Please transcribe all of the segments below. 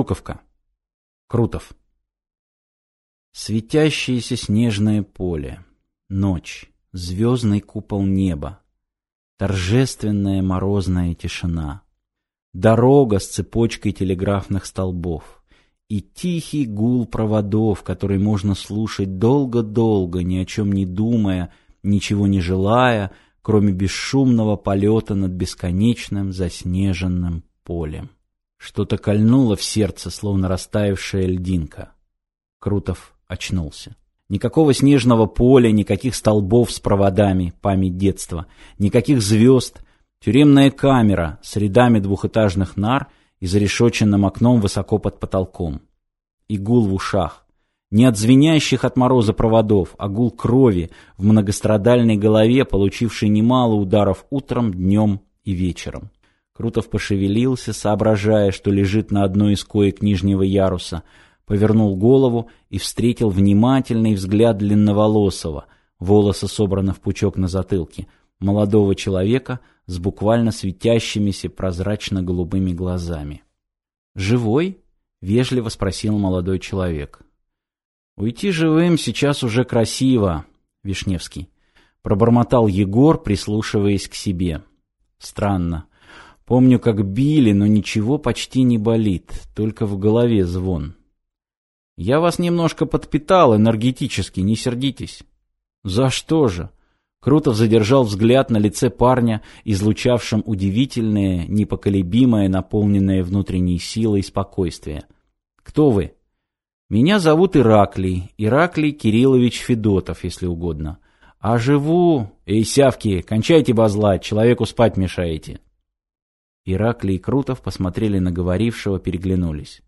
Жуковка. Крутов. Светящееся снежное поле. Ночь. Звездный купол неба. Торжественная морозная тишина. Дорога с цепочкой телеграфных столбов. И тихий гул проводов, который можно слушать долго-долго, ни о чем не думая, ничего не желая, кроме бесшумного полета над бесконечным заснеженным полем. Что-то кольнуло в сердце, словно растаявшая льдинка. Крутов очнулся. Никакого снежного поля, никаких столбов с проводами, память детства, никаких звезд, тюремная камера с рядами двухэтажных нар и зарешоченным окном высоко под потолком. И гул в ушах. Не от звенящих от мороза проводов, а гул крови в многострадальной голове, получившей немало ударов утром, днем и вечером. Крутов пошевелился, соображая, что лежит на одной из коек нижнего яруса, повернул голову и встретил внимательный взгляд длинноволосого, волосы собраны в пучок на затылке, молодого человека с буквально светящимися прозрачно-голубыми глазами. «Живой?» — вежливо спросил молодой человек. «Уйти живым сейчас уже красиво», — Вишневский. Пробормотал Егор, прислушиваясь к себе. «Странно. Помню, как били, но ничего почти не болит, только в голове звон. Я вас немножко подпитал энергетически, не сердитесь. За что же? Крутов задержал взгляд на лице парня, излучавшем удивительное, непоколебимое, наполненное внутренней силой спокойствие. Кто вы? Меня зовут Ираклий, Ираклий Кириллович Федотов, если угодно. А живу... Эй, сявки, кончайте базлать, человеку спать мешаете. Ираклий и Крутов посмотрели на говорившего, переглянулись.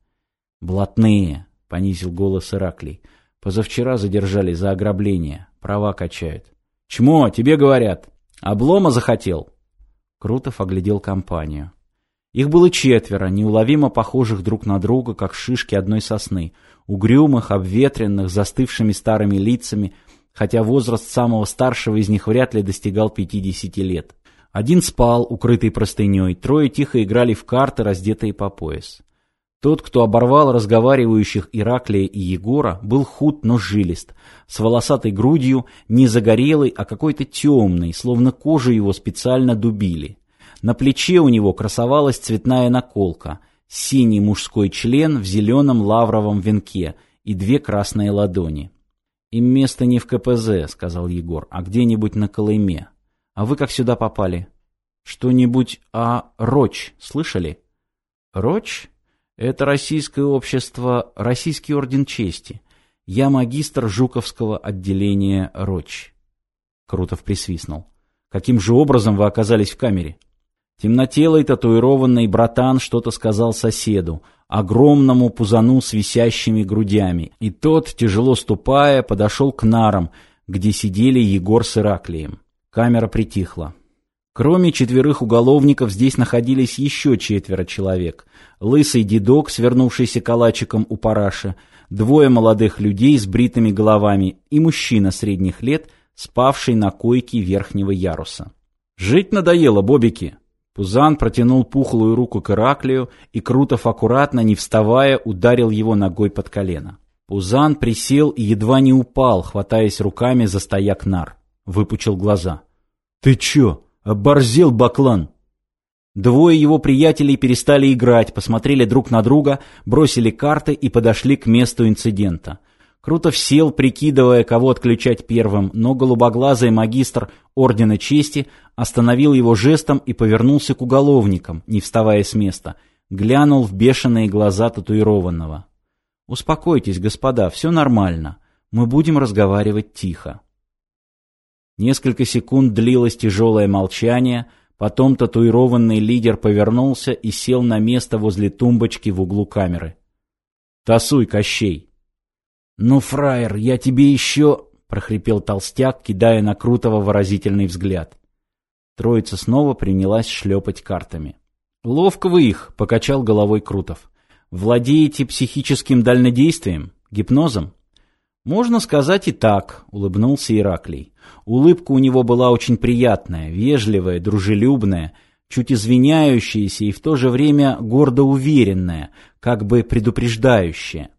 «Блатные!» — понизил голос Ираклий. «Позавчера задержали за ограбление. Права качают». «Чмо, тебе говорят! Облома захотел!» Крутов оглядел компанию. Их было четверо, неуловимо похожих друг на друга, как шишки одной сосны, угрюмых, обветренных, застывшими старыми лицами, хотя возраст самого старшего из них вряд ли достигал пятидесяти лет. Один спал, укрытый простыней, трое тихо играли в карты, раздетые по пояс. Тот, кто оборвал разговаривающих Ираклия и Егора, был худ, но жилист, с волосатой грудью, не загорелый, а какой-то темный, словно кожу его специально дубили. На плече у него красовалась цветная наколка, синий мужской член в зеленом лавровом венке и две красные ладони. «Им место не в КПЗ», — сказал Егор, — «а где-нибудь на Колыме». А вы как сюда попали? Что-нибудь о Роч слышали? Роч? Это российское общество, Российский орден чести. Я магистр Жуковского отделения Роч. Крутов присвистнул. Каким же образом вы оказались в камере? Темнотелый татуированный братан что-то сказал соседу, огромному пузану с висящими грудями, и тот, тяжело ступая, подошел к нарам, где сидели Егор с Ираклием. Камера притихла. Кроме четверых уголовников здесь находились еще четверо человек. Лысый дедок, свернувшийся калачиком у параши, двое молодых людей с бритыми головами и мужчина средних лет, спавший на койке верхнего яруса. «Жить надоело, бобики!» Пузан протянул пухлую руку к Ираклию, и Крутов аккуратно, не вставая, ударил его ногой под колено. Пузан присел и едва не упал, хватаясь руками за стояк нар выпучил глаза. «Ты чё, оборзел, баклан?» Двое его приятелей перестали играть, посмотрели друг на друга, бросили карты и подошли к месту инцидента. Крутов сел, прикидывая, кого отключать первым, но голубоглазый магистр Ордена Чести остановил его жестом и повернулся к уголовникам, не вставая с места. Глянул в бешеные глаза татуированного. «Успокойтесь, господа, все нормально. Мы будем разговаривать тихо». Несколько секунд длилось тяжелое молчание, потом татуированный лидер повернулся и сел на место возле тумбочки в углу камеры. «Тасуй, Кощей!» «Ну, фраер, я тебе еще...» — прохрипел толстяк, кидая на Крутого выразительный взгляд. Троица снова принялась шлепать картами. «Ловко вы их!» — покачал головой Крутов. «Владеете психическим дальнодействием? Гипнозом?» «Можно сказать и так», — улыбнулся Ираклий. Улыбка у него была очень приятная, вежливая, дружелюбная. чуть извиняющееся и в то же время гордо уверенное, как бы предупреждающее.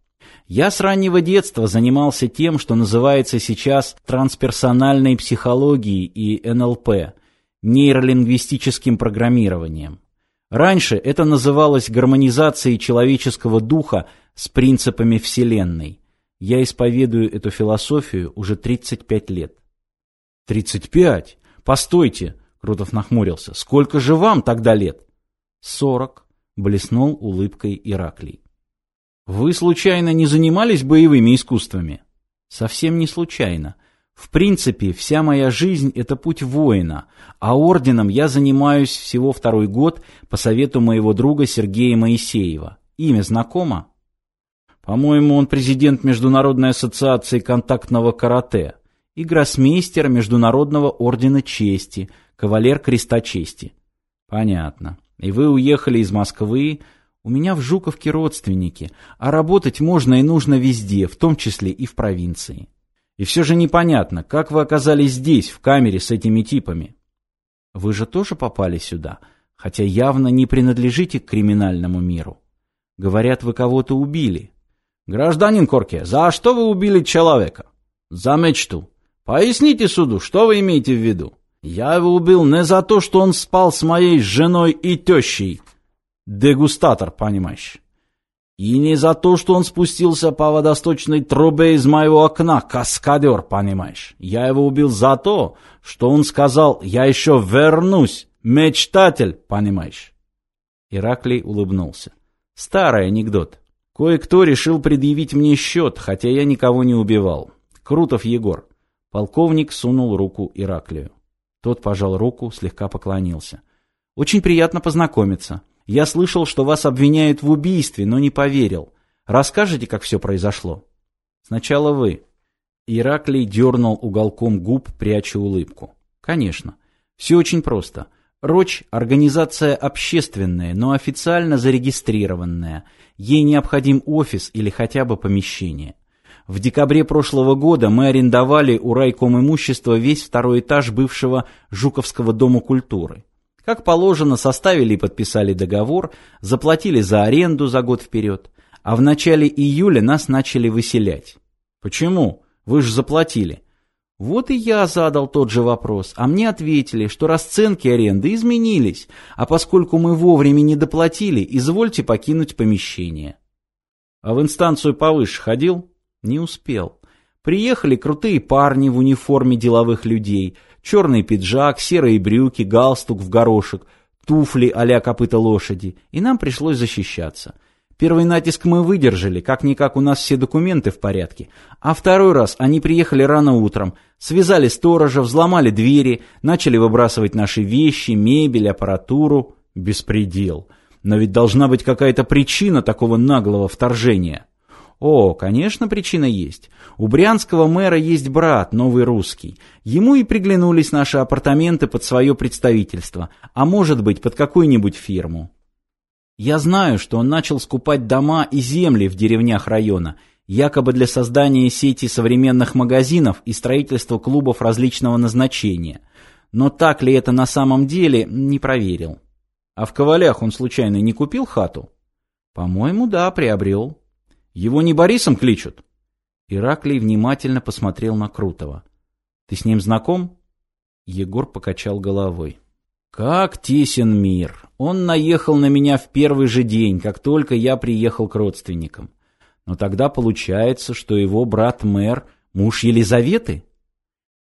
Я с раннего детства занимался тем, что называется сейчас трансперсональной психологией и НЛП, нейролингвистическим программированием. Раньше это называлось гармонизацией человеческого духа с принципами Вселенной. Я исповедую эту философию уже 35 лет. 35? Постойте, Крутов нахмурился. Сколько же вам тогда лет? 40, блеснул улыбкой Ираклий. Вы случайно не занимались боевыми искусствами? Совсем не случайно. В принципе, вся моя жизнь – это путь воина, а орденом я занимаюсь всего второй год по совету моего друга Сергея Моисеева. Имя знакомо? По-моему, он президент Международной ассоциации контактного карате и гроссмейстер Международного ордена чести, кавалер креста чести. Понятно. И вы уехали из Москвы, у меня в Жуковке родственники, а работать можно и нужно везде, в том числе и в провинции. И все же непонятно, как вы оказались здесь, в камере с этими типами? Вы же тоже попали сюда, хотя явно не принадлежите к криминальному миру. Говорят, вы кого-то убили. Гражданин Корке, за что вы убили человека? За мечту. Поясните суду, что вы имеете в виду? Я его убил не за то, что он спал с моей женой и тещей, Дегустатор, понимаешь. И не за то, что он спустился по водосточной трубе из моего окна, каскадер, понимаешь. Я его убил за то, что он сказал «я еще вернусь, мечтатель», понимаешь. Ираклий улыбнулся. Старый анекдот. Кое-кто решил предъявить мне счет, хотя я никого не убивал. Крутов Егор. Полковник сунул руку Ираклию. Тот пожал руку, слегка поклонился. «Очень приятно познакомиться. Я слышал, что вас обвиняют в убийстве, но не поверил. Расскажите, как все произошло? Сначала вы. Ираклий дернул уголком губ, пряча улыбку. Конечно. Все очень просто. Роч – организация общественная, но официально зарегистрированная. Ей необходим офис или хотя бы помещение. В декабре прошлого года мы арендовали у райком имущества весь второй этаж бывшего Жуковского дома культуры. Как положено, составили и подписали договор, заплатили за аренду за год вперед, а в начале июля нас начали выселять. Почему? Вы же заплатили. Вот и я задал тот же вопрос, а мне ответили, что расценки аренды изменились, а поскольку мы вовремя не доплатили, извольте покинуть помещение. А в инстанцию повыше ходил? Не успел. Приехали крутые парни в униформе деловых людей – черный пиджак, серые брюки, галстук в горошек, туфли а-ля копыта лошади, и нам пришлось защищаться. Первый натиск мы выдержали, как-никак у нас все документы в порядке. А второй раз они приехали рано утром, связали сторожа, взломали двери, начали выбрасывать наши вещи, мебель, аппаратуру. Беспредел. Но ведь должна быть какая-то причина такого наглого вторжения. О, конечно, причина есть. У брянского мэра есть брат, новый русский. Ему и приглянулись наши апартаменты под свое представительство, а может быть, под какую-нибудь фирму. Я знаю, что он начал скупать дома и земли в деревнях района, якобы для создания сети современных магазинов и строительства клубов различного назначения. Но так ли это на самом деле, не проверил. А в Ковалях он случайно не купил хату? По-моему, да, приобрел. Его не Борисом кличут?» Ираклий внимательно посмотрел на Крутого. «Ты с ним знаком?» Егор покачал головой. «Как тесен мир! Он наехал на меня в первый же день, как только я приехал к родственникам. Но тогда получается, что его брат-мэр — муж Елизаветы?»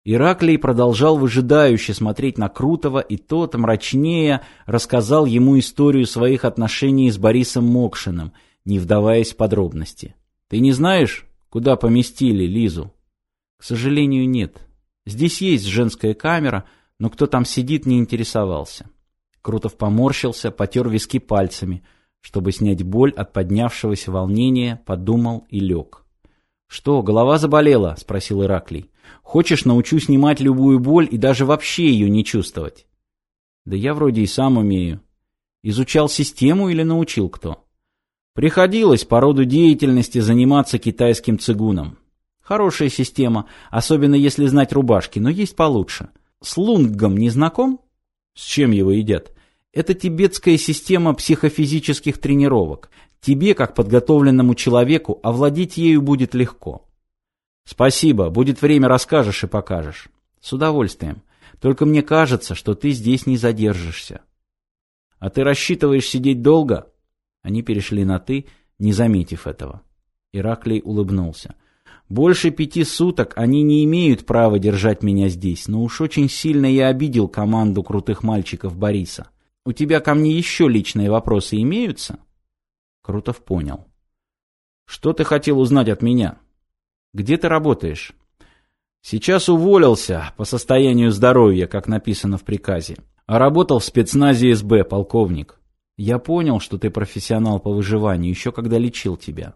Ираклий продолжал выжидающе смотреть на Крутого, и тот, мрачнее, рассказал ему историю своих отношений с Борисом Мокшиным — не вдаваясь в подробности. «Ты не знаешь, куда поместили Лизу?» «К сожалению, нет. Здесь есть женская камера, но кто там сидит, не интересовался». Крутов поморщился, потер виски пальцами, чтобы снять боль от поднявшегося волнения, подумал и лег. «Что, голова заболела?» — спросил Ираклий. «Хочешь, научу снимать любую боль и даже вообще ее не чувствовать?» «Да я вроде и сам умею. Изучал систему или научил кто?» Приходилось по роду деятельности заниматься китайским цигуном. Хорошая система, особенно если знать рубашки, но есть получше. С лунгом не знаком? С чем его едят? Это тибетская система психофизических тренировок. Тебе, как подготовленному человеку, овладеть ею будет легко. Спасибо, будет время, расскажешь и покажешь. С удовольствием. Только мне кажется, что ты здесь не задержишься. А ты рассчитываешь сидеть долго? Они перешли на «ты», не заметив этого. Ираклий улыбнулся. Больше пяти суток они не имеют права держать меня здесь, но уж очень сильно я обидел команду крутых мальчиков Бориса. У тебя ко мне еще личные вопросы имеются? Крутов понял. Что ты хотел узнать от меня? Где ты работаешь? Сейчас уволился по состоянию здоровья, как написано в приказе. А работал в спецназе СБ, полковник. Я понял, что ты профессионал по выживанию, еще когда лечил тебя.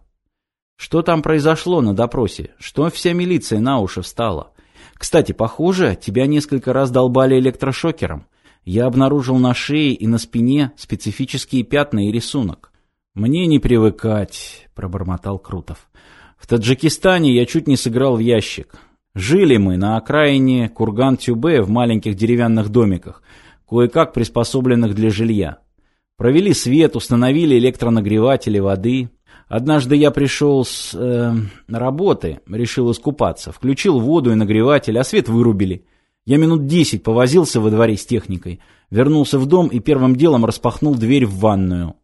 Что там произошло на допросе? Что вся милиция на уши встала? Кстати, похоже, тебя несколько раз долбали электрошокером. Я обнаружил на шее и на спине специфические пятна и рисунок. «Мне не привыкать», — пробормотал Крутов. «В Таджикистане я чуть не сыграл в ящик. Жили мы на окраине Курган-Тюбе в маленьких деревянных домиках, кое-как приспособленных для жилья. Провели свет, установили электронагреватели воды. Однажды я пришел с э, работы, решил искупаться, включил воду и нагреватель, а свет вырубили. Я минут десять повозился во дворе с техникой, вернулся в дом и первым делом распахнул дверь в ванную.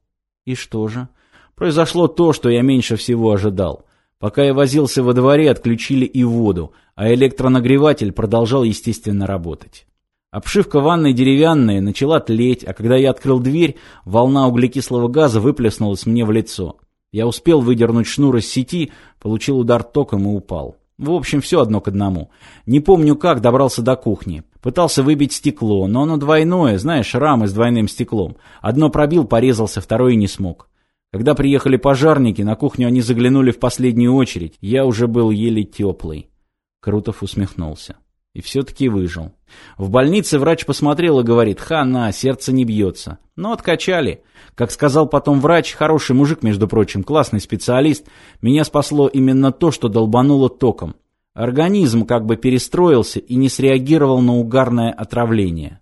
И что же? Произошло то, что я меньше всего ожидал. Пока я возился во дворе, отключили и воду, а электронагреватель продолжал естественно работать. Обшивка ванной деревянная, начала тлеть, а когда я открыл дверь, волна углекислого газа выплеснулась мне в лицо. Я успел выдернуть шнур из сети, получил удар током и упал. В общем, все одно к одному. Не помню как, добрался до кухни. Пытался выбить стекло, но оно двойное, знаешь, рамы с двойным стеклом. Одно пробил, порезался, второе не смог. Когда приехали пожарники, на кухню они заглянули в последнюю очередь. Я уже был еле теплый. Крутов усмехнулся. И все-таки выжил. В больнице врач посмотрел и говорит, хана, сердце не бьется. Но откачали. Как сказал потом врач, хороший мужик, между прочим, классный специалист, меня спасло именно то, что долбануло током. Организм как бы перестроился и не среагировал на угарное отравление.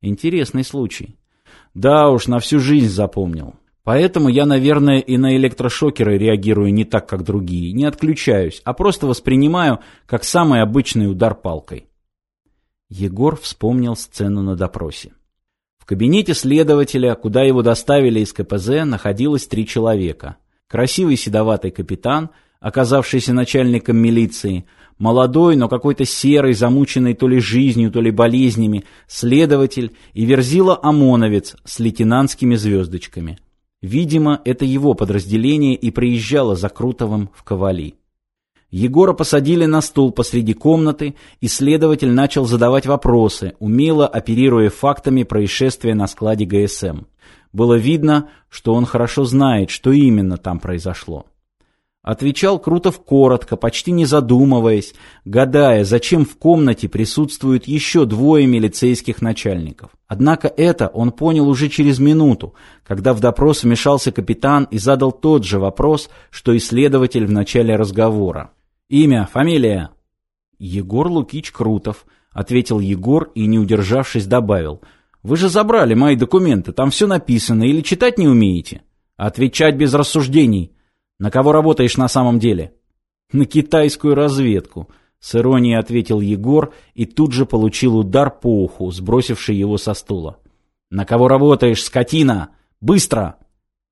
Интересный случай. Да уж, на всю жизнь запомнил. Поэтому я, наверное, и на электрошокеры реагирую не так, как другие. Не отключаюсь, а просто воспринимаю как самый обычный удар палкой. Егор вспомнил сцену на допросе. В кабинете следователя, куда его доставили из КПЗ, находилось три человека. Красивый седоватый капитан, оказавшийся начальником милиции, Молодой, но какой-то серый, замученный то ли жизнью, то ли болезнями, следователь и Верзила ОМОНовец с лейтенантскими звездочками. Видимо, это его подразделение и приезжало за Крутовым в Ковали. Егора посадили на стул посреди комнаты, и следователь начал задавать вопросы, умело оперируя фактами происшествия на складе ГСМ. Было видно, что он хорошо знает, что именно там произошло. Отвечал Крутов коротко, почти не задумываясь, гадая, зачем в комнате присутствуют еще двое милицейских начальников. Однако это он понял уже через минуту, когда в допрос вмешался капитан и задал тот же вопрос, что исследователь в начале разговора. «Имя, фамилия?» «Егор Лукич Крутов», — ответил Егор и, не удержавшись, добавил. «Вы же забрали мои документы, там все написано, или читать не умеете?» «Отвечать без рассуждений», на кого работаешь на самом деле? На китайскую разведку, с иронией ответил Егор и тут же получил удар по уху, сбросивший его со стула. На кого работаешь, скотина? Быстро!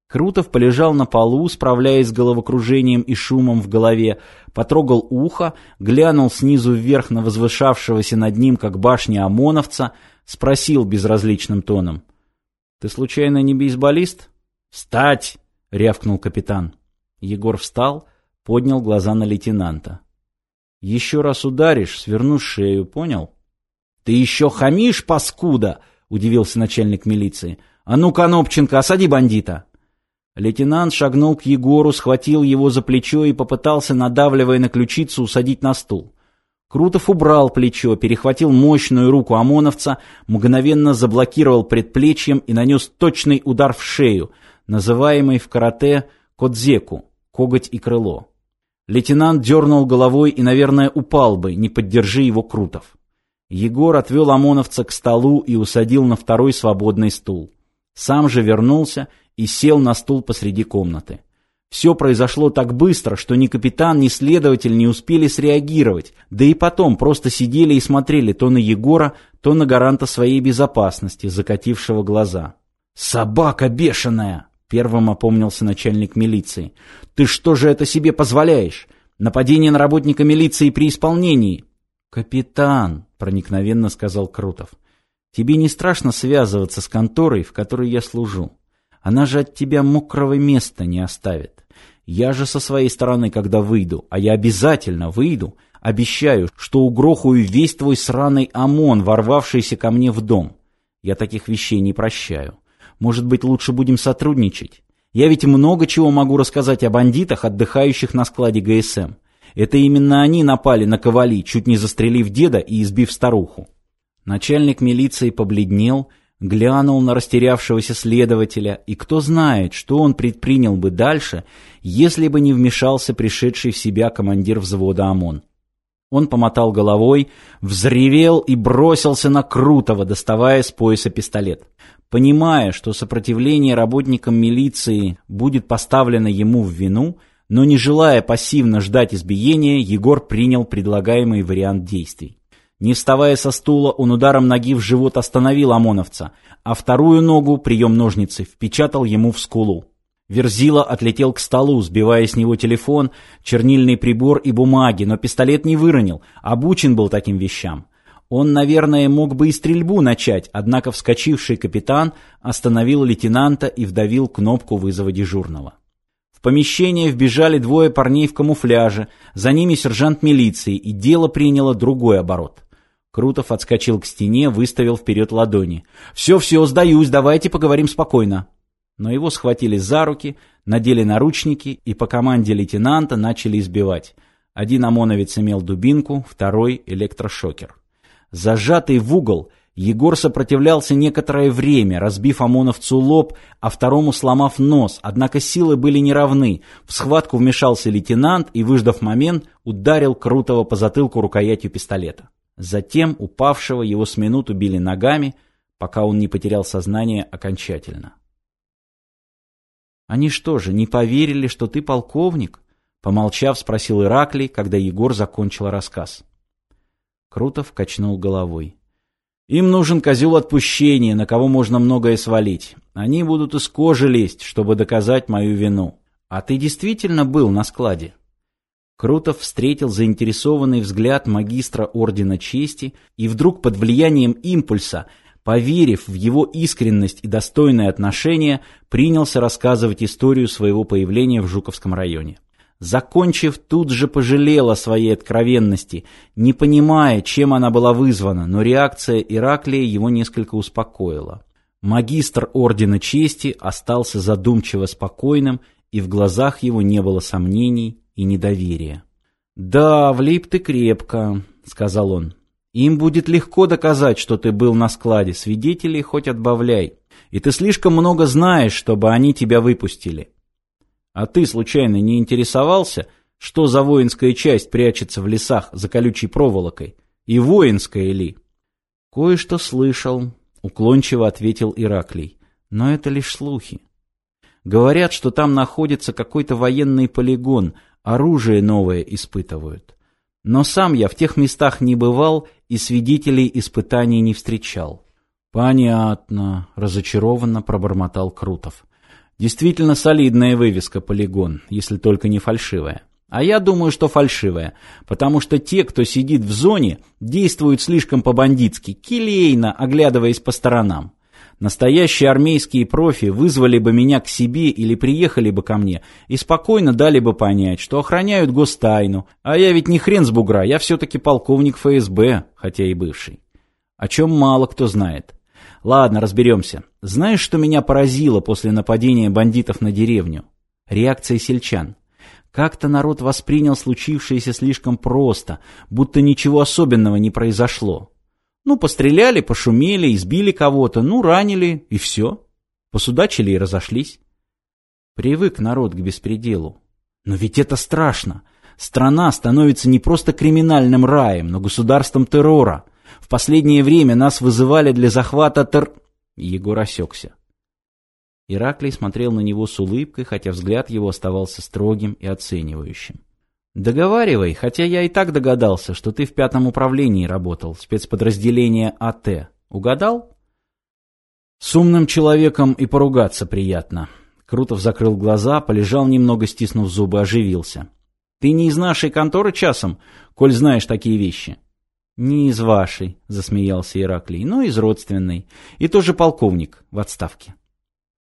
Крутов полежал на полу, справляясь с головокружением и шумом в голове, потрогал ухо, глянул снизу вверх на возвышавшегося над ним, как башня ОМОНовца, спросил безразличным тоном. «Ты случайно не бейсболист?» «Встать!» — рявкнул капитан. Егор встал, поднял глаза на лейтенанта. «Еще раз ударишь, сверну шею, понял?» «Ты еще хамишь, паскуда!» — удивился начальник милиции. «А ну, Конопченко, осади бандита!» Лейтенант шагнул к Егору, схватил его за плечо и попытался, надавливая на ключицу, усадить на стул. Крутов убрал плечо, перехватил мощную руку ОМОНовца, мгновенно заблокировал предплечьем и нанес точный удар в шею, называемый в карате кодзеку коготь и крыло. Лейтенант дернул головой и, наверное, упал бы, не поддержи его Крутов. Егор отвел ОМОНовца к столу и усадил на второй свободный стул. Сам же вернулся и сел на стул посреди комнаты. Все произошло так быстро, что ни капитан, ни следователь не успели среагировать, да и потом просто сидели и смотрели то на Егора, то на гаранта своей безопасности, закатившего глаза. «Собака бешеная!» — первым опомнился начальник милиции. «Ты что же это себе позволяешь? Нападение на работника милиции при исполнении!» «Капитан!» — проникновенно сказал Крутов. «Тебе не страшно связываться с конторой, в которой я служу?» Она же от тебя мокрого места не оставит. Я же со своей стороны, когда выйду, а я обязательно выйду, обещаю, что угрохаю весь твой сраный ОМОН, ворвавшийся ко мне в дом. Я таких вещей не прощаю. Может быть, лучше будем сотрудничать? Я ведь много чего могу рассказать о бандитах, отдыхающих на складе ГСМ. Это именно они напали на Ковали, чуть не застрелив деда и избив старуху. Начальник милиции побледнел глянул на растерявшегося следователя, и кто знает, что он предпринял бы дальше, если бы не вмешался пришедший в себя командир взвода ОМОН. Он помотал головой, взревел и бросился на Крутого, доставая с пояса пистолет. Понимая, что сопротивление работникам милиции будет поставлено ему в вину, но не желая пассивно ждать избиения, Егор принял предлагаемый вариант действий. Не вставая со стула, он ударом ноги в живот остановил ОМОНовца, а вторую ногу, прием ножницы, впечатал ему в скулу. Верзила отлетел к столу, сбивая с него телефон, чернильный прибор и бумаги, но пистолет не выронил, обучен был таким вещам. Он, наверное, мог бы и стрельбу начать, однако вскочивший капитан остановил лейтенанта и вдавил кнопку вызова дежурного. В помещение вбежали двое парней в камуфляже, за ними сержант милиции, и дело приняло другой оборот. Крутов отскочил к стене, выставил вперед ладони. «Все-все, сдаюсь, давайте поговорим спокойно». Но его схватили за руки, надели наручники и по команде лейтенанта начали избивать. Один ОМОНовец имел дубинку, второй — электрошокер. Зажатый в угол, Егор сопротивлялся некоторое время, разбив ОМОНовцу лоб, а второму сломав нос, однако силы были неравны. В схватку вмешался лейтенант и, выждав момент, ударил Крутого по затылку рукоятью пистолета. Затем упавшего его с минуту били ногами, пока он не потерял сознание окончательно. «Они что же, не поверили, что ты полковник?» Помолчав, спросил Ираклий, когда Егор закончил рассказ. Крутов качнул головой. «Им нужен козел отпущения, на кого можно многое свалить. Они будут из кожи лезть, чтобы доказать мою вину. А ты действительно был на складе?» Крутов встретил заинтересованный взгляд магистра Ордена Чести и вдруг под влиянием импульса, поверив в его искренность и достойное отношение, принялся рассказывать историю своего появления в Жуковском районе. Закончив, тут же пожалел о своей откровенности, не понимая, чем она была вызвана, но реакция Ираклия его несколько успокоила. Магистр Ордена Чести остался задумчиво спокойным, и в глазах его не было сомнений и недоверия. «Да, влип ты крепко», — сказал он. «Им будет легко доказать, что ты был на складе, свидетелей хоть отбавляй. И ты слишком много знаешь, чтобы они тебя выпустили. А ты, случайно, не интересовался, что за воинская часть прячется в лесах за колючей проволокой? И воинская ли?» «Кое-что слышал», — уклончиво ответил Ираклий. «Но это лишь слухи. Говорят, что там находится какой-то военный полигон — оружие новое испытывают. Но сам я в тех местах не бывал и свидетелей испытаний не встречал. «Понятно», — разочарованно пробормотал Крутов. «Действительно солидная вывеска «Полигон», если только не фальшивая. А я думаю, что фальшивая, потому что те, кто сидит в зоне, действуют слишком по-бандитски, килейно, оглядываясь по сторонам. Настоящие армейские профи вызвали бы меня к себе или приехали бы ко мне и спокойно дали бы понять, что охраняют гостайну, а я ведь не хрен с бугра, я все-таки полковник ФСБ, хотя и бывший. О чем мало кто знает. Ладно, разберемся. Знаешь, что меня поразило после нападения бандитов на деревню? Реакция сельчан. Как-то народ воспринял случившееся слишком просто, будто ничего особенного не произошло. Ну, постреляли, пошумели, избили кого-то, ну, ранили, и все. Посудачили и разошлись. Привык народ к беспределу. Но ведь это страшно. Страна становится не просто криминальным раем, но государством террора. В последнее время нас вызывали для захвата тер... Егор осекся. Ираклий смотрел на него с улыбкой, хотя взгляд его оставался строгим и оценивающим. «Договаривай, хотя я и так догадался, что ты в пятом управлении работал, спецподразделение АТ. Угадал?» «С умным человеком и поругаться приятно». Крутов закрыл глаза, полежал немного, стиснув зубы, оживился. «Ты не из нашей конторы часом, коль знаешь такие вещи?» «Не из вашей», — засмеялся Ираклий, — «но из родственной. И тоже полковник в отставке».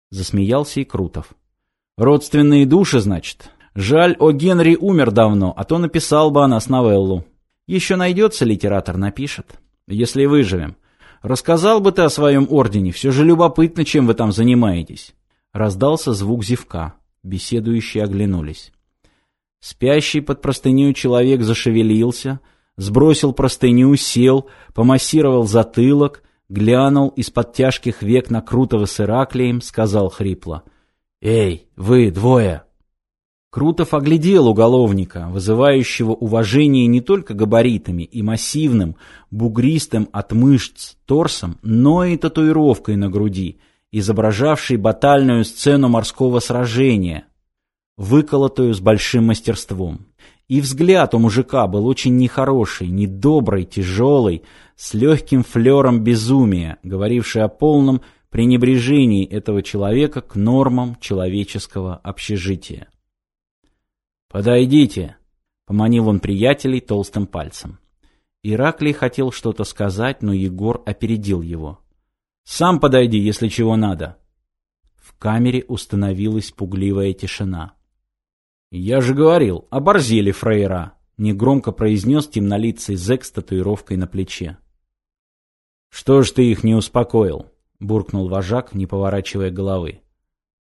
Засмеялся и Крутов. «Родственные души, значит? Жаль, о Генри умер давно, а то написал бы о нас новеллу. Еще найдется литератор, напишет. Если выживем. Рассказал бы ты о своем ордене, все же любопытно, чем вы там занимаетесь». Раздался звук зевка. Беседующие оглянулись. Спящий под простыней человек зашевелился, сбросил простыню, сел, помассировал затылок, глянул из-под тяжких век на Крутого с Ираклием, сказал хрипло. «Эй, вы двое!» Крутов оглядел уголовника, вызывающего уважение не только габаритами и массивным, бугристым от мышц торсом, но и татуировкой на груди, изображавшей батальную сцену морского сражения, выколотую с большим мастерством. И взгляд у мужика был очень нехороший, недобрый, тяжелый, с легким флером безумия, говоривший о полном пренебрежении этого человека к нормам человеческого общежития. «Подойдите!» — поманил он приятелей толстым пальцем. Ираклий хотел что-то сказать, но Егор опередил его. «Сам подойди, если чего надо!» В камере установилась пугливая тишина. «Я же говорил, оборзели фрейра!» — негромко произнес темнолицый зэк с татуировкой на плече. «Что ж ты их не успокоил?» — буркнул вожак, не поворачивая головы.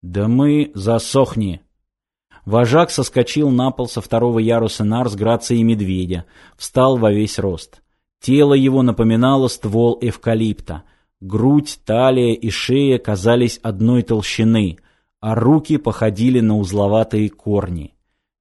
«Да мы... Засохни!» Вожак соскочил на пол со второго яруса нар с грацией медведя, встал во весь рост. Тело его напоминало ствол эвкалипта. Грудь, талия и шея казались одной толщины, а руки походили на узловатые корни.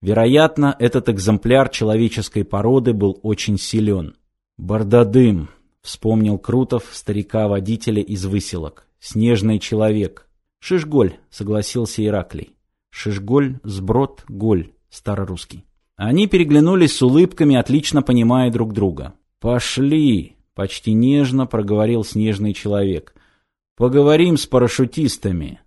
Вероятно, этот экземпляр человеческой породы был очень силен. «Бардадым», — вспомнил Крутов старика-водителя из выселок. «Снежный человек». «Шишголь», — согласился Ираклий. «Шишголь, сброд, голь», старорусский. Они переглянулись с улыбками, отлично понимая друг друга. «Пошли», — почти нежно проговорил снежный человек. «Поговорим с парашютистами».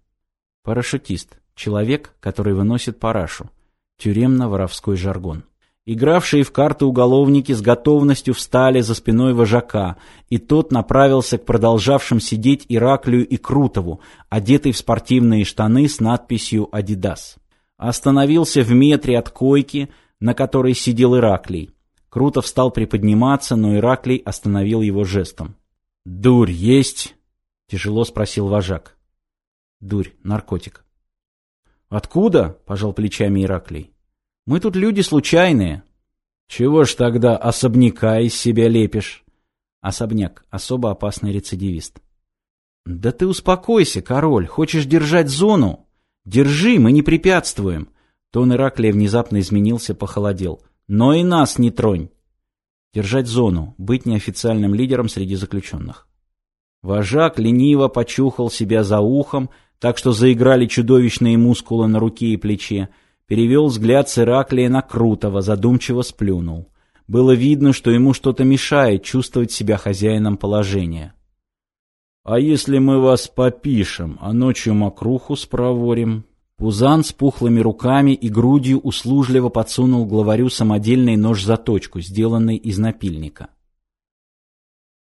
Парашютист — человек, который выносит парашу тюремно-воровской жаргон. Игравшие в карты уголовники с готовностью встали за спиной вожака, и тот направился к продолжавшим сидеть Ираклию и Крутову, одетый в спортивные штаны с надписью «Адидас». Остановился в метре от койки, на которой сидел Ираклий. Крутов стал приподниматься, но Ираклий остановил его жестом. «Дурь есть?» — тяжело спросил вожак. «Дурь, наркотик». «Откуда?» — пожал плечами Ираклий. «Мы тут люди случайные». «Чего ж тогда особняка из себя лепишь?» Особняк — особо опасный рецидивист. «Да ты успокойся, король. Хочешь держать зону? Держи, мы не препятствуем». Тон Ираклия внезапно изменился, похолодел. «Но и нас не тронь». Держать зону, быть неофициальным лидером среди заключенных. Вожак лениво почухал себя за ухом, так что заиграли чудовищные мускулы на руке и плече, перевел взгляд с Ираклия на Крутого, задумчиво сплюнул. Было видно, что ему что-то мешает чувствовать себя хозяином положения. «А если мы вас попишем, а ночью мокруху спроворим?» Пузан с пухлыми руками и грудью услужливо подсунул главарю самодельный нож-заточку, сделанный из напильника.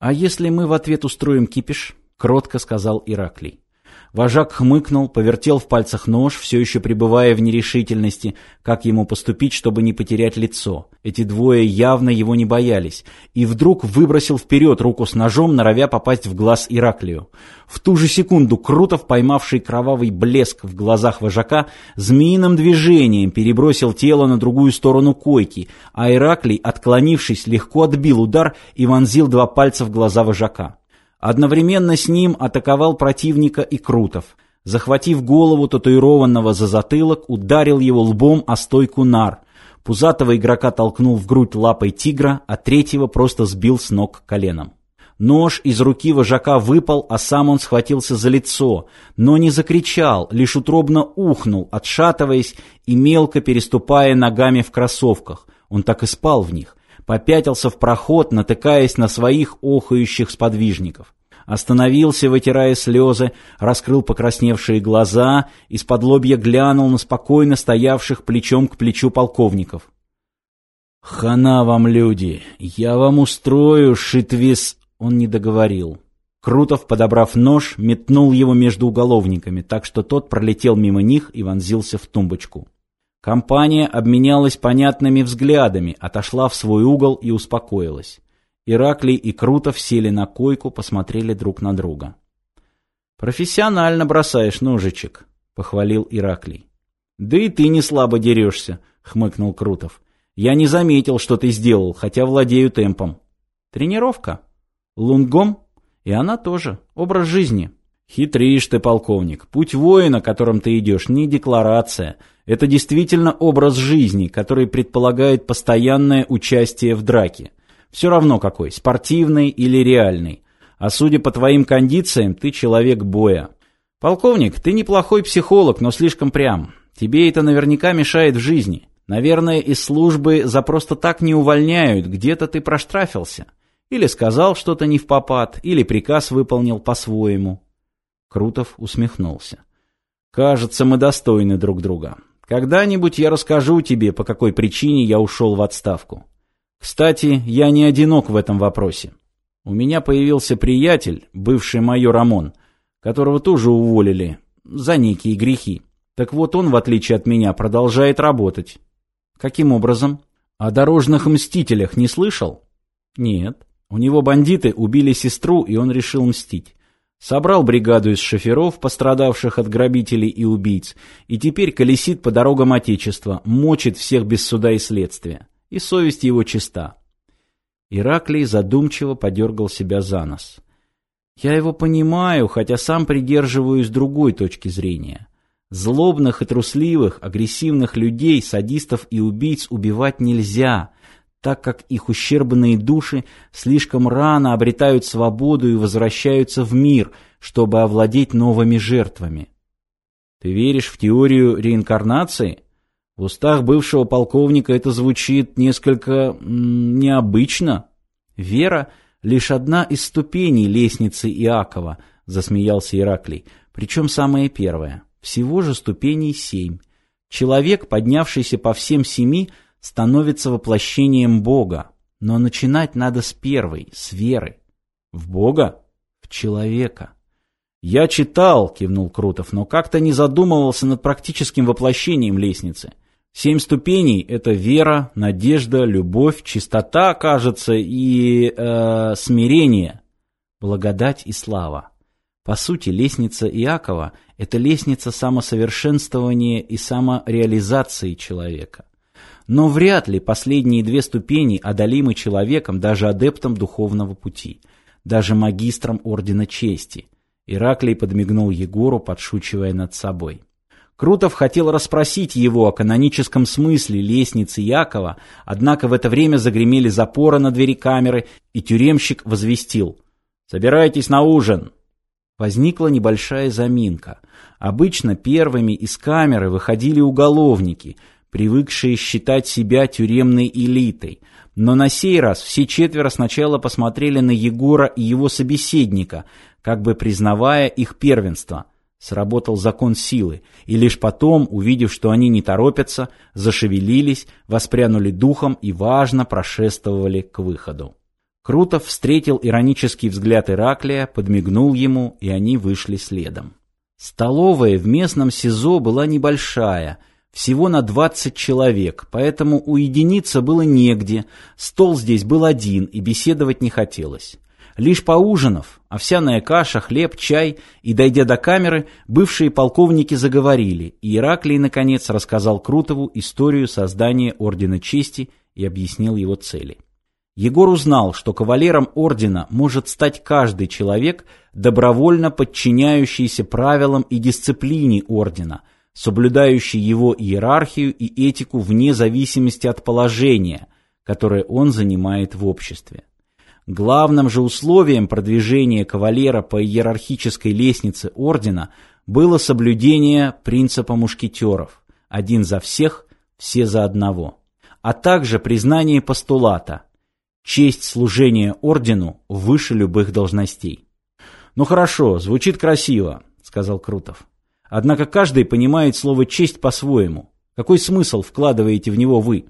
«А если мы в ответ устроим кипиш?» — кротко сказал Ираклий. Вожак хмыкнул, повертел в пальцах нож, все еще пребывая в нерешительности, как ему поступить, чтобы не потерять лицо. Эти двое явно его не боялись. И вдруг выбросил вперед руку с ножом, норовя попасть в глаз Ираклию. В ту же секунду Крутов, поймавший кровавый блеск в глазах вожака, змеиным движением перебросил тело на другую сторону койки, а Ираклий, отклонившись, легко отбил удар и вонзил два пальца в глаза вожака. Одновременно с ним атаковал противника и Крутов. Захватив голову татуированного за затылок, ударил его лбом о стойку нар. Пузатого игрока толкнул в грудь лапой тигра, а третьего просто сбил с ног коленом. Нож из руки вожака выпал, а сам он схватился за лицо, но не закричал, лишь утробно ухнул, отшатываясь и мелко переступая ногами в кроссовках. Он так и спал в них. Попятился в проход, натыкаясь на своих охающих сподвижников. Остановился, вытирая слезы, раскрыл покрасневшие глаза, из-под лобья глянул на спокойно стоявших плечом к плечу полковников. «Хана вам, люди! Я вам устрою, шитвис...» Он не договорил. Крутов, подобрав нож, метнул его между уголовниками, так что тот пролетел мимо них и вонзился в тумбочку. Компания обменялась понятными взглядами, отошла в свой угол и успокоилась. Ираклий и Крутов сели на койку, посмотрели друг на друга. «Профессионально бросаешь ножичек», — похвалил Ираклий. «Да и ты не слабо дерешься», — хмыкнул Крутов. «Я не заметил, что ты сделал, хотя владею темпом». «Тренировка?» Лунгом? И она тоже. Образ жизни. Хитришь ты, полковник. Путь воина, которым ты идешь, не декларация. Это действительно образ жизни, который предполагает постоянное участие в драке. Все равно какой, спортивный или реальный. А судя по твоим кондициям, ты человек боя. Полковник, ты неплохой психолог, но слишком прям. Тебе это наверняка мешает в жизни. Наверное, из службы за просто так не увольняют, где-то ты проштрафился. Или сказал что-то не в попад, или приказ выполнил по-своему. Крутов усмехнулся. Кажется, мы достойны друг друга. Когда-нибудь я расскажу тебе, по какой причине я ушел в отставку. Кстати, я не одинок в этом вопросе. У меня появился приятель, бывший майор Рамон, которого тоже уволили за некие грехи. Так вот он, в отличие от меня, продолжает работать. Каким образом? О дорожных мстителях не слышал? Нет. У него бандиты убили сестру, и он решил мстить. Собрал бригаду из шоферов, пострадавших от грабителей и убийц, и теперь колесит по дорогам Отечества, мочит всех без суда и следствия. И совесть его чиста. Ираклий задумчиво подергал себя за нос. Я его понимаю, хотя сам придерживаюсь другой точки зрения. Злобных и трусливых, агрессивных людей, садистов и убийц убивать нельзя, так как их ущербные души слишком рано обретают свободу и возвращаются в мир, чтобы овладеть новыми жертвами. Ты веришь в теорию реинкарнации? В устах бывшего полковника это звучит несколько необычно. Вера — лишь одна из ступеней лестницы Иакова, засмеялся Ираклий, причем самая первая. Всего же ступеней семь. Человек, поднявшийся по всем семи, — становится воплощением Бога. Но начинать надо с первой, с веры. В Бога? В человека. «Я читал», — кивнул Крутов, но как-то не задумывался над практическим воплощением лестницы. Семь ступеней — это вера, надежда, любовь, чистота, кажется, и э, смирение, благодать и слава. По сути, лестница Иакова — это лестница самосовершенствования и самореализации человека. Но вряд ли последние две ступени одолимы человеком, даже адептом духовного пути, даже магистром Ордена Чести. Ираклий подмигнул Егору, подшучивая над собой. Крутов хотел расспросить его о каноническом смысле лестницы Якова, однако в это время загремели запоры на двери камеры, и тюремщик возвестил «Собирайтесь на ужин!». Возникла небольшая заминка. Обычно первыми из камеры выходили уголовники – привыкшие считать себя тюремной элитой. Но на сей раз все четверо сначала посмотрели на Егора и его собеседника, как бы признавая их первенство. Сработал закон силы, и лишь потом, увидев, что они не торопятся, зашевелились, воспрянули духом и, важно, прошествовали к выходу. Крутов встретил иронический взгляд Ираклия, подмигнул ему, и они вышли следом. Столовая в местном СИЗО была небольшая, всего на 20 человек, поэтому уединиться было негде, стол здесь был один и беседовать не хотелось. Лишь поужинав, овсяная каша, хлеб, чай и, дойдя до камеры, бывшие полковники заговорили, и Ираклий, наконец, рассказал Крутову историю создания Ордена Чести и объяснил его цели. Егор узнал, что кавалером ордена может стать каждый человек, добровольно подчиняющийся правилам и дисциплине ордена – соблюдающий его иерархию и этику вне зависимости от положения, которое он занимает в обществе. Главным же условием продвижения кавалера по иерархической лестнице ордена было соблюдение принципа мушкетеров «один за всех, все за одного», а также признание постулата «честь служения ордену выше любых должностей». «Ну хорошо, звучит красиво», — сказал Крутов. «Однако каждый понимает слово «честь» по-своему. Какой смысл вкладываете в него вы?»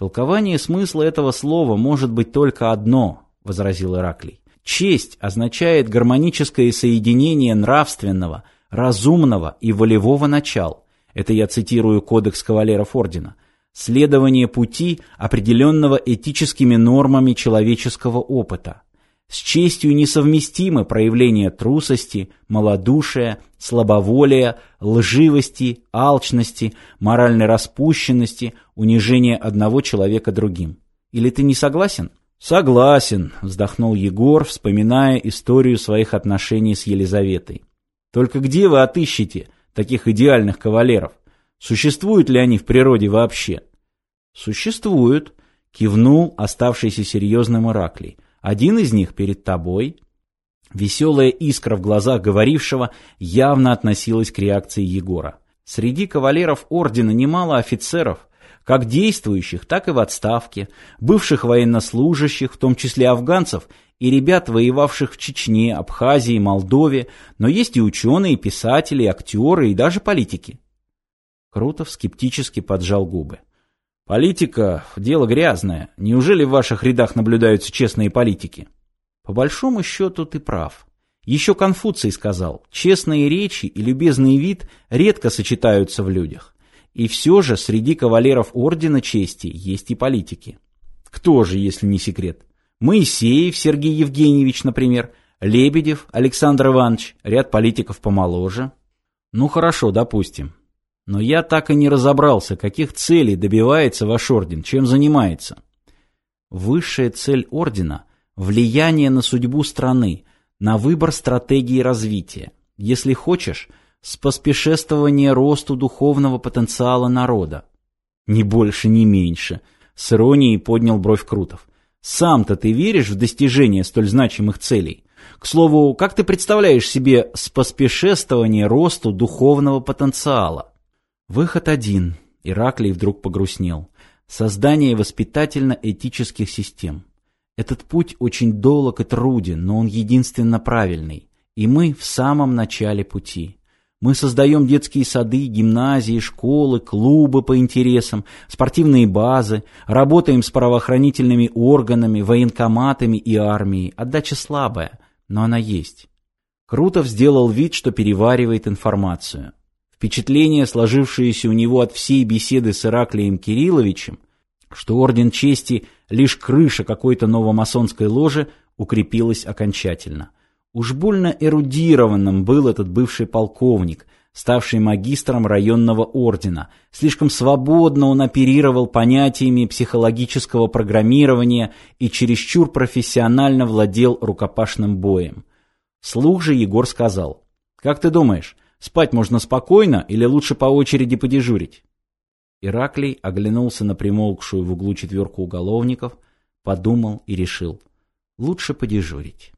Толкование смысла этого слова может быть только одно, возразил Ираклий. Честь означает гармоническое соединение нравственного, разумного и волевого начал. Это я цитирую кодекс кавалеров ордена. Следование пути, определенного этическими нормами человеческого опыта. С честью несовместимы проявления трусости, малодушия, слабоволия, лживости, алчности, моральной распущенности, унижения одного человека другим. Или ты не согласен? Согласен, вздохнул Егор, вспоминая историю своих отношений с Елизаветой. Только где вы отыщете таких идеальных кавалеров? Существуют ли они в природе вообще? Существуют, кивнул оставшийся серьезным Ираклий. Один из них перед тобой. Веселая искра в глазах говорившего явно относилась к реакции Егора. Среди кавалеров ордена немало офицеров, как действующих, так и в отставке, бывших военнослужащих, в том числе афганцев, и ребят, воевавших в Чечне, Абхазии, Молдове, но есть и ученые, писатели, актеры, и даже политики. Крутов скептически поджал губы. Политика – дело грязное. Неужели в ваших рядах наблюдаются честные политики? По большому счету ты прав. Еще Конфуций сказал, честные речи и любезный вид редко сочетаются в людях. И все же среди кавалеров Ордена Чести есть и политики. Кто же, если не секрет? Моисеев Сергей Евгеньевич, например, Лебедев Александр Иванович, ряд политиков помоложе. Ну хорошо, допустим. Но я так и не разобрался, каких целей добивается ваш орден, чем занимается. Высшая цель ордена – влияние на судьбу страны, на выбор стратегии развития. Если хочешь, споспешествование росту духовного потенциала народа. Ни больше, ни меньше. С иронией поднял бровь Крутов. Сам-то ты веришь в достижение столь значимых целей? К слову, как ты представляешь себе споспешествование росту духовного потенциала? Выход один. Ираклий вдруг погрустнел. Создание воспитательно-этических систем. Этот путь очень долг и труден, но он единственно правильный. И мы в самом начале пути. Мы создаем детские сады, гимназии, школы, клубы по интересам, спортивные базы, работаем с правоохранительными органами, военкоматами и армией. Отдача слабая, но она есть. Крутов сделал вид, что переваривает информацию. Впечатление, сложившееся у него от всей беседы с Ираклием Кирилловичем, что Орден Чести – лишь крыша какой-то новомасонской ложи, укрепилось окончательно. Уж больно эрудированным был этот бывший полковник, ставший магистром районного ордена. Слишком свободно он оперировал понятиями психологического программирования и чересчур профессионально владел рукопашным боем. Слух же Егор сказал, «Как ты думаешь, Спать можно спокойно или лучше по очереди подежурить? Ираклий оглянулся на примолкшую в углу четверку уголовников, подумал и решил. Лучше подежурить.